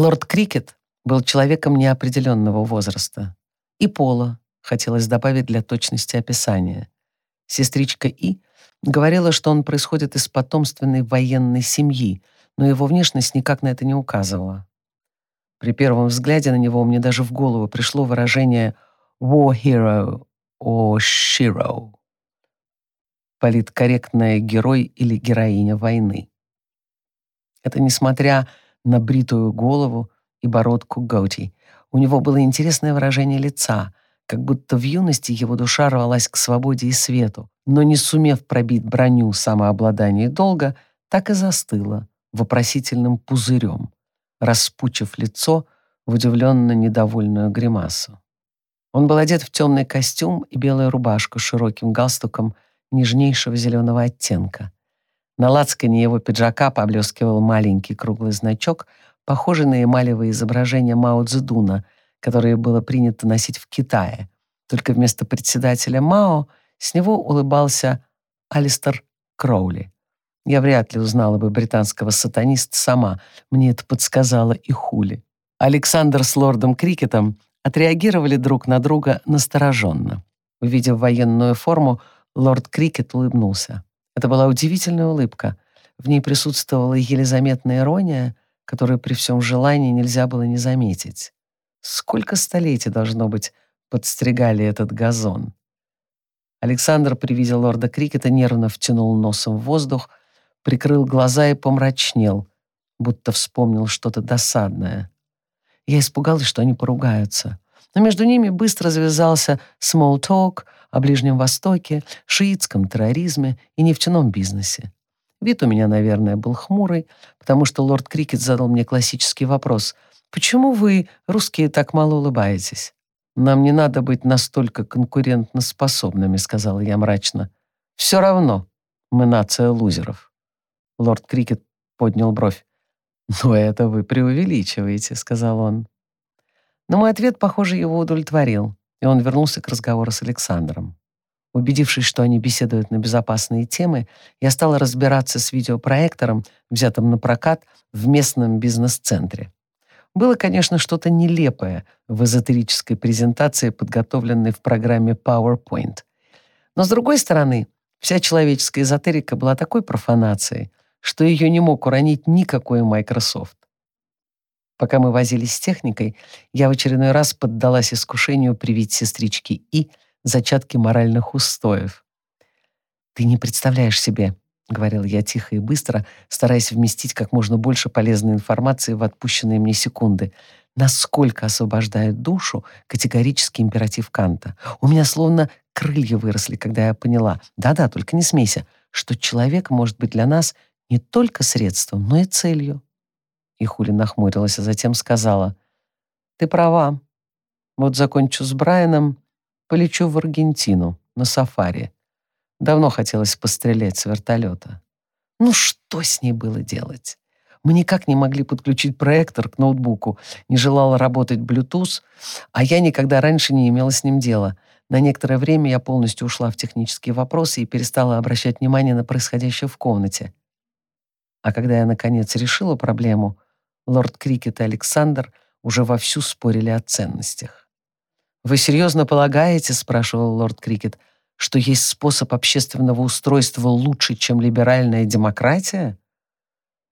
Лорд Крикет был человеком неопределенного возраста. И пола, хотелось добавить для точности описания. Сестричка И говорила, что он происходит из потомственной военной семьи, но его внешность никак на это не указывала. При первом взгляде на него мне даже в голову пришло выражение «war hero» о «shiro» политкорректная герой или героиня войны. Это несмотря бритую голову и бородку Гоути. У него было интересное выражение лица, как будто в юности его душа рвалась к свободе и свету, но не сумев пробить броню самообладания долга, так и застыла вопросительным пузырем, распучив лицо в удивленно недовольную гримасу. Он был одет в темный костюм и белую рубашку с широким галстуком нежнейшего зеленого оттенка. На лацкане его пиджака поблескивал маленький круглый значок, похожий на эмалевые изображения Мао Цзэдуна, которые было принято носить в Китае. Только вместо председателя Мао с него улыбался Алистер Кроули. Я вряд ли узнала бы британского сатаниста сама, мне это подсказала и Хули. Александр с лордом Крикетом отреагировали друг на друга настороженно. Увидев военную форму, лорд Крикет улыбнулся. Это была удивительная улыбка. В ней присутствовала еле заметная ирония, которую при всем желании нельзя было не заметить. Сколько столетий, должно быть, подстригали этот газон? Александр при виде лорда Крикета нервно втянул носом в воздух, прикрыл глаза и помрачнел, будто вспомнил что-то досадное. Я испугалась, что они поругаются. Но между ними быстро завязался small talk о Ближнем Востоке, шиитском терроризме и нефтяном бизнесе. Вид у меня, наверное, был хмурый, потому что лорд Крикет задал мне классический вопрос. «Почему вы, русские, так мало улыбаетесь?» «Нам не надо быть настолько конкурентноспособными», — сказала я мрачно. «Все равно мы нация лузеров». Лорд Крикет поднял бровь. «Ну, это вы преувеличиваете», — сказал он. Но мой ответ, похоже, его удовлетворил, и он вернулся к разговору с Александром. Убедившись, что они беседуют на безопасные темы, я стала разбираться с видеопроектором, взятым на прокат в местном бизнес-центре. Было, конечно, что-то нелепое в эзотерической презентации, подготовленной в программе PowerPoint. Но, с другой стороны, вся человеческая эзотерика была такой профанацией, что ее не мог уронить никакой Microsoft. Пока мы возились с техникой, я в очередной раз поддалась искушению привить сестрички И зачатки моральных устоев. «Ты не представляешь себе», — говорил я тихо и быстро, стараясь вместить как можно больше полезной информации в отпущенные мне секунды, насколько освобождает душу категорический императив Канта. У меня словно крылья выросли, когда я поняла, да-да, только не смейся, что человек может быть для нас не только средством, но и целью. И Хули нахмурилась, а затем сказала, «Ты права. Вот закончу с Брайаном, Полечу в Аргентину на сафари. Давно хотелось пострелять с вертолета. Ну что с ней было делать? Мы никак не могли подключить проектор к ноутбуку, не желала работать Bluetooth, а я никогда раньше не имела с ним дела. На некоторое время я полностью ушла в технические вопросы и перестала обращать внимание на происходящее в комнате. А когда я, наконец, решила проблему, лорд Крикет и Александр уже вовсю спорили о ценностях. «Вы серьезно полагаете, — спрашивал лорд Крикет, — что есть способ общественного устройства лучше, чем либеральная демократия?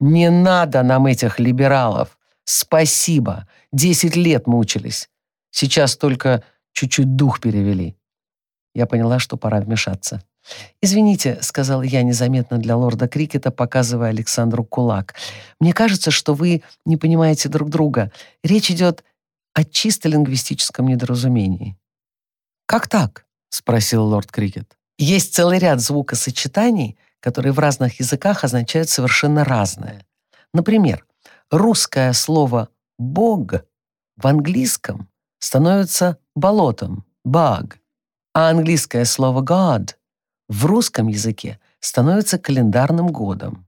Не надо нам этих либералов. Спасибо. Десять лет мучились. Сейчас только чуть-чуть дух перевели. Я поняла, что пора вмешаться. «Извините», — сказал я незаметно для лорда Крикета, показывая Александру кулак. «Мне кажется, что вы не понимаете друг друга. Речь идет о чисто лингвистическом недоразумении. «Как так?» — спросил лорд Крикет. «Есть целый ряд звукосочетаний, которые в разных языках означают совершенно разное. Например, русское слово «бог» в английском становится болотом «баг», а английское слово «god» в русском языке становится календарным годом.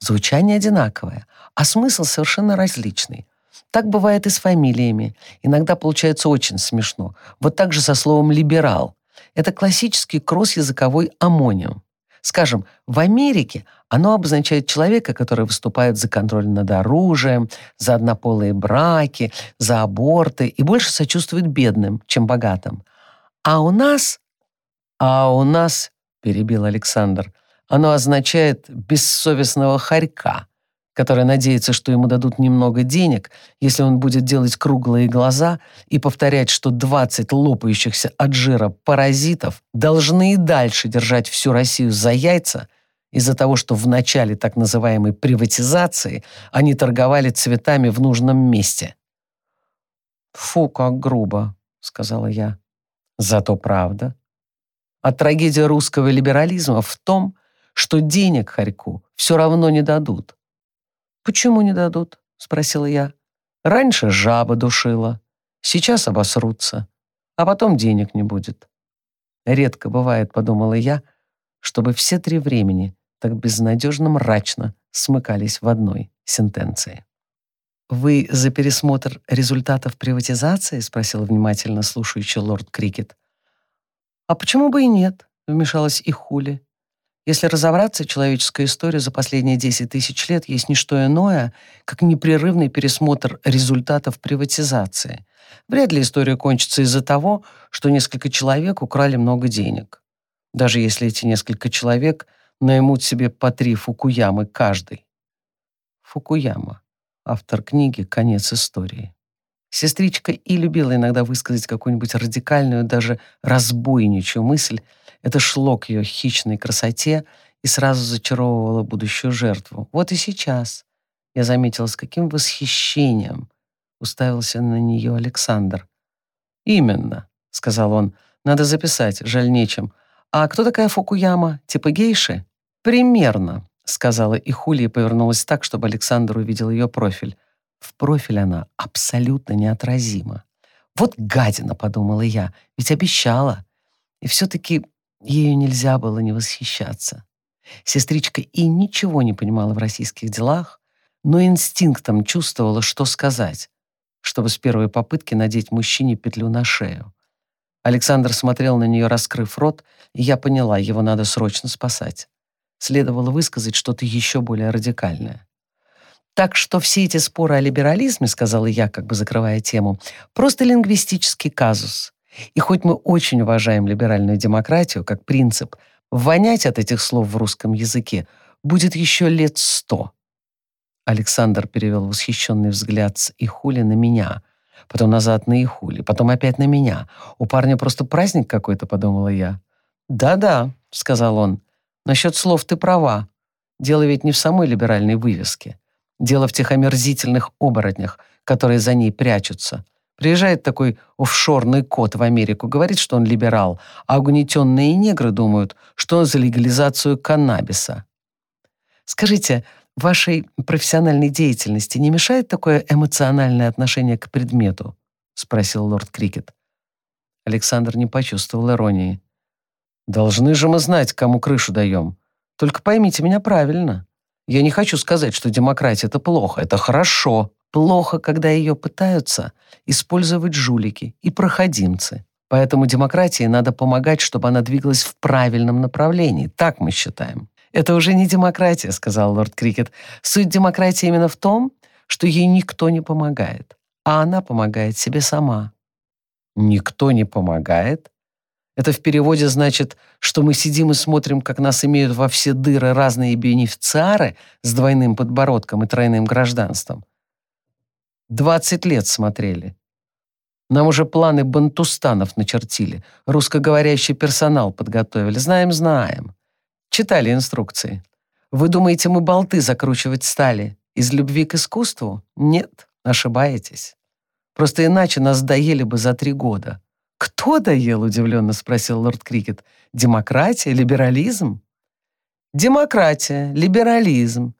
Звучание одинаковое, а смысл совершенно различный. Так бывает и с фамилиями. Иногда получается очень смешно. Вот так же со словом «либерал». Это классический кросс-языковой амоним. Скажем, в Америке оно обозначает человека, который выступает за контроль над оружием, за однополые браки, за аборты и больше сочувствует бедным, чем богатым. А у нас... А у нас, перебил Александр, оно означает бессовестного хорька, который надеется, что ему дадут немного денег, если он будет делать круглые глаза и повторять, что 20 лопающихся от жира паразитов должны и дальше держать всю Россию за яйца из-за того, что в начале так называемой приватизации они торговали цветами в нужном месте. «Фу, как грубо», — сказала я. «Зато правда. А трагедия русского либерализма в том, что денег Харьку все равно не дадут. «Почему не дадут?» — спросила я. «Раньше жаба душила, сейчас обосрутся, а потом денег не будет». Редко бывает, подумала я, чтобы все три времени так безнадежно мрачно смыкались в одной сентенции. «Вы за пересмотр результатов приватизации?» — спросил внимательно слушающий лорд Крикет. «А почему бы и нет?» — вмешалась и Хули. Если разобраться, человеческая история за последние 10 тысяч лет есть не что иное, как непрерывный пересмотр результатов приватизации. Вряд ли история кончится из-за того, что несколько человек украли много денег. Даже если эти несколько человек наймут себе по три Фукуямы каждый. Фукуяма. Автор книги «Конец истории». Сестричка и любила иногда высказать какую-нибудь радикальную, даже разбойничью мысль, это шло к ее хищной красоте и сразу зачаровывало будущую жертву. Вот и сейчас я заметила, с каким восхищением уставился на нее Александр. «Именно», — сказал он, — «надо записать, жаль нечем. А кто такая Фукуяма? Типа гейши?» «Примерно», — сказала и Хулия повернулась так, чтобы Александр увидел ее профиль. В профиль она абсолютно неотразима. «Вот гадина», — подумала я, — «ведь обещала». И все-таки Ею нельзя было не восхищаться. Сестричка и ничего не понимала в российских делах, но инстинктом чувствовала, что сказать, чтобы с первой попытки надеть мужчине петлю на шею. Александр смотрел на нее, раскрыв рот, и я поняла, его надо срочно спасать. Следовало высказать что-то еще более радикальное. Так что все эти споры о либерализме, сказала я, как бы закрывая тему, просто лингвистический казус. И хоть мы очень уважаем либеральную демократию как принцип, вонять от этих слов в русском языке будет еще лет сто. Александр перевел восхищенный взгляд с Ихули на меня, потом назад на Ихули, потом опять на меня. У парня просто праздник какой-то, подумала я. «Да-да», — сказал он, — «насчет слов ты права. Дело ведь не в самой либеральной вывеске. Дело в тех омерзительных оборотнях, которые за ней прячутся. Приезжает такой офшорный кот в Америку, говорит, что он либерал, а угнетенные негры думают, что он за легализацию каннабиса. Скажите, вашей профессиональной деятельности не мешает такое эмоциональное отношение к предмету? Спросил лорд Крикет. Александр не почувствовал иронии. «Должны же мы знать, кому крышу даем. Только поймите меня правильно. Я не хочу сказать, что демократия — это плохо, это хорошо. Плохо, когда ее пытаются использовать жулики и проходимцы. Поэтому демократии надо помогать, чтобы она двигалась в правильном направлении. Так мы считаем. «Это уже не демократия», — сказал лорд Крикет. «Суть демократии именно в том, что ей никто не помогает, а она помогает себе сама». «Никто не помогает?» Это в переводе значит, что мы сидим и смотрим, как нас имеют во все дыры разные бенефициары с двойным подбородком и тройным гражданством. Двадцать лет смотрели. Нам уже планы бантустанов начертили, русскоговорящий персонал подготовили. Знаем, знаем. Читали инструкции. Вы думаете, мы болты закручивать стали из любви к искусству? Нет, ошибаетесь. Просто иначе нас доели бы за три года. «Кто доел?» — удивленно спросил лорд Крикет. «Демократия? Либерализм?» «Демократия, либерализм.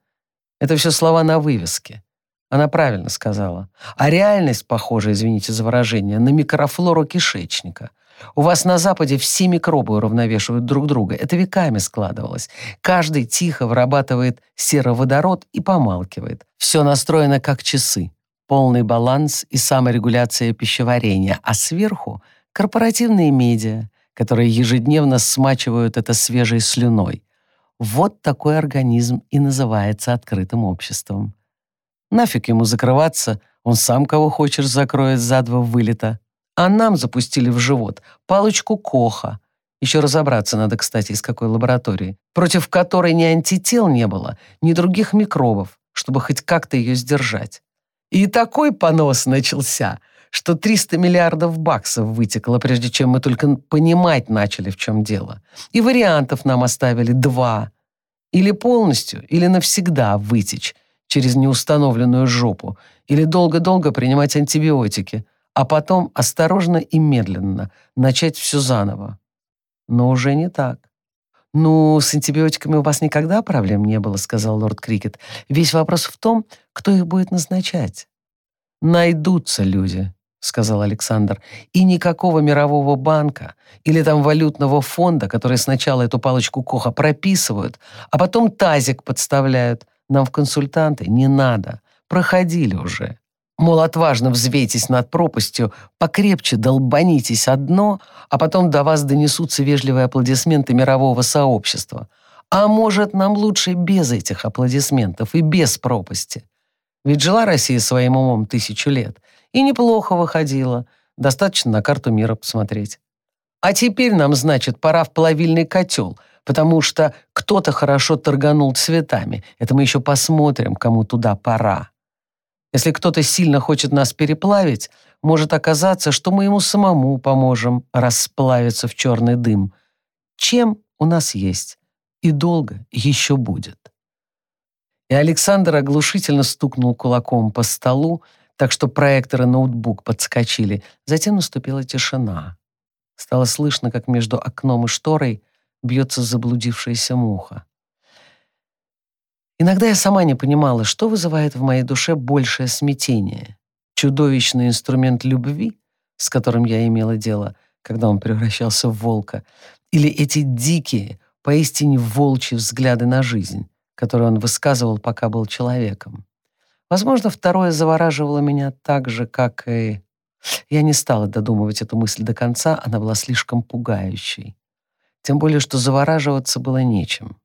Это все слова на вывеске. Она правильно сказала. А реальность похожа, извините за выражение, на микрофлору кишечника. У вас на Западе все микробы уравновешивают друг друга. Это веками складывалось. Каждый тихо вырабатывает сероводород и помалкивает. Все настроено как часы. Полный баланс и саморегуляция пищеварения. А сверху — корпоративные медиа, которые ежедневно смачивают это свежей слюной. Вот такой организм и называется открытым обществом. Нафиг ему закрываться, он сам кого хочешь закроет за два вылета. А нам запустили в живот палочку Коха. Еще разобраться надо, кстати, из какой лаборатории, против которой ни антител не было, ни других микробов, чтобы хоть как-то ее сдержать. И такой понос начался, что 300 миллиардов баксов вытекло, прежде чем мы только понимать начали, в чем дело. И вариантов нам оставили два. Или полностью, или навсегда вытечь через неустановленную жопу, или долго-долго принимать антибиотики, а потом осторожно и медленно начать все заново. Но уже не так. «Ну, с антибиотиками у вас никогда проблем не было», — сказал лорд Крикет. «Весь вопрос в том, кто их будет назначать». «Найдутся люди», — сказал Александр. «И никакого мирового банка или там валютного фонда, которые сначала эту палочку Коха прописывают, а потом тазик подставляют, нам в консультанты не надо. Проходили уже. Мол, отважно взвейтесь над пропастью, покрепче долбанитесь одно, а потом до вас донесутся вежливые аплодисменты мирового сообщества. А может, нам лучше без этих аплодисментов и без пропасти? Ведь жила Россия своим умом тысячу лет. И неплохо выходила. Достаточно на карту мира посмотреть. А теперь нам, значит, пора в плавильный котел, потому что кто-то хорошо торганул цветами. Это мы еще посмотрим, кому туда пора. Если кто-то сильно хочет нас переплавить, может оказаться, что мы ему самому поможем расплавиться в черный дым. Чем у нас есть. И долго еще будет. И Александр оглушительно стукнул кулаком по столу, так что проектор и ноутбук подскочили. Затем наступила тишина. Стало слышно, как между окном и шторой бьется заблудившаяся муха. Иногда я сама не понимала, что вызывает в моей душе большее смятение. Чудовищный инструмент любви, с которым я имела дело, когда он превращался в волка, или эти дикие, поистине волчьи взгляды на жизнь, которые он высказывал, пока был человеком. Возможно, второе завораживало меня так же, как и... Я не стала додумывать эту мысль до конца, она была слишком пугающей. Тем более, что завораживаться было нечем.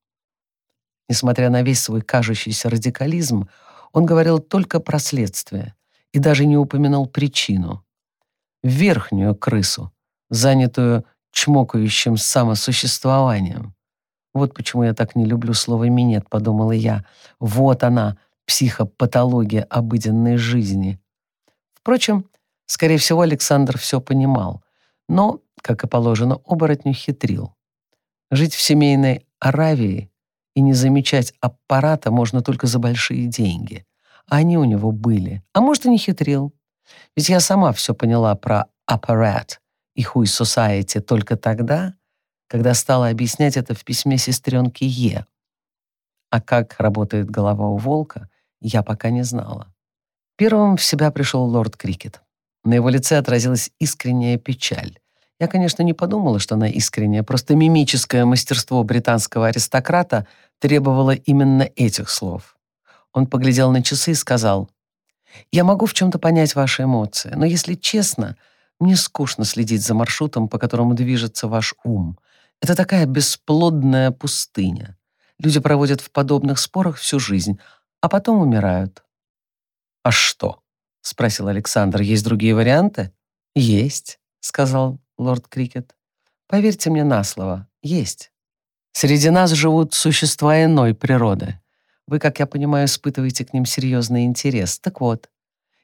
Несмотря на весь свой кажущийся радикализм, он говорил только про следствие и даже не упоминал причину. Верхнюю крысу, занятую чмокающим самосуществованием. Вот почему я так не люблю слово «минет», подумала я. Вот она, психопатология обыденной жизни. Впрочем, скорее всего, Александр все понимал, но, как и положено, оборотню хитрил. Жить в семейной Аравии и не замечать аппарата можно только за большие деньги. А они у него были. А может, и не хитрил. Ведь я сама все поняла про аппарат и хуй society только тогда, когда стала объяснять это в письме сестренке Е. А как работает голова у волка, я пока не знала. Первым в себя пришел лорд Крикет. На его лице отразилась искренняя печаль. Я, конечно, не подумала, что она искренняя, просто мимическое мастерство британского аристократа требовало именно этих слов. Он поглядел на часы и сказал, «Я могу в чем-то понять ваши эмоции, но, если честно, мне скучно следить за маршрутом, по которому движется ваш ум. Это такая бесплодная пустыня. Люди проводят в подобных спорах всю жизнь, а потом умирают». «А что?» — спросил Александр. «Есть другие варианты?» «Есть», — сказал лорд Крикет. «Поверьте мне на слово, есть. Среди нас живут существа иной природы. Вы, как я понимаю, испытываете к ним серьезный интерес. Так вот,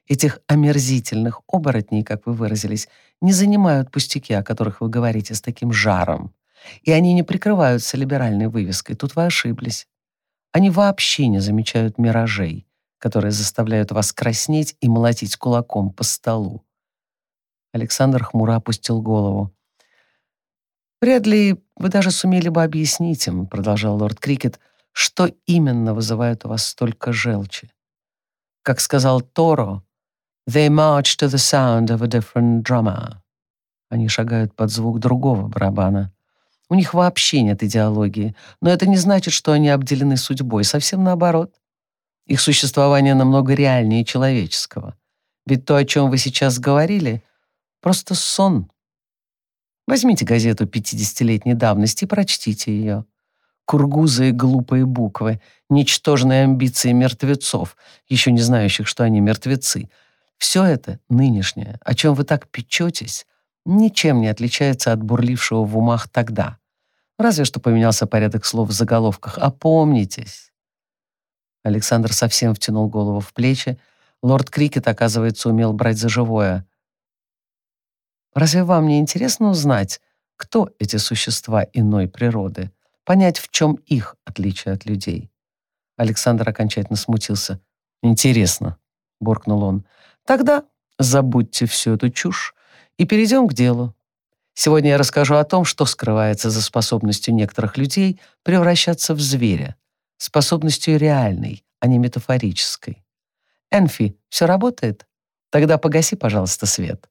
этих омерзительных оборотней, как вы выразились, не занимают пустяки, о которых вы говорите с таким жаром. И они не прикрываются либеральной вывеской. Тут вы ошиблись. Они вообще не замечают миражей, которые заставляют вас краснеть и молотить кулаком по столу. Александр хмуро опустил голову. «Вряд ли вы даже сумели бы объяснить им, — продолжал лорд Крикет, — что именно вызывает у вас столько желчи. Как сказал Торо, «They march to the sound of a different drummer». Они шагают под звук другого барабана. У них вообще нет идеологии, но это не значит, что они обделены судьбой, совсем наоборот. Их существование намного реальнее человеческого. Ведь то, о чем вы сейчас говорили, Просто сон. Возьмите газету 50-летней давности и прочтите ее. кургузы и глупые буквы, ничтожные амбиции мертвецов, еще не знающих, что они мертвецы. Все это нынешнее, о чем вы так печетесь, ничем не отличается от бурлившего в умах тогда. Разве что поменялся порядок слов в заголовках. Опомнитесь. Александр совсем втянул голову в плечи. Лорд Крикет, оказывается, умел брать за живое. Разве вам не интересно узнать, кто эти существа иной природы? Понять, в чем их отличие от людей? Александр окончательно смутился. «Интересно», — буркнул он. «Тогда забудьте всю эту чушь и перейдем к делу. Сегодня я расскажу о том, что скрывается за способностью некоторых людей превращаться в зверя. Способностью реальной, а не метафорической. Энфи, все работает? Тогда погаси, пожалуйста, свет.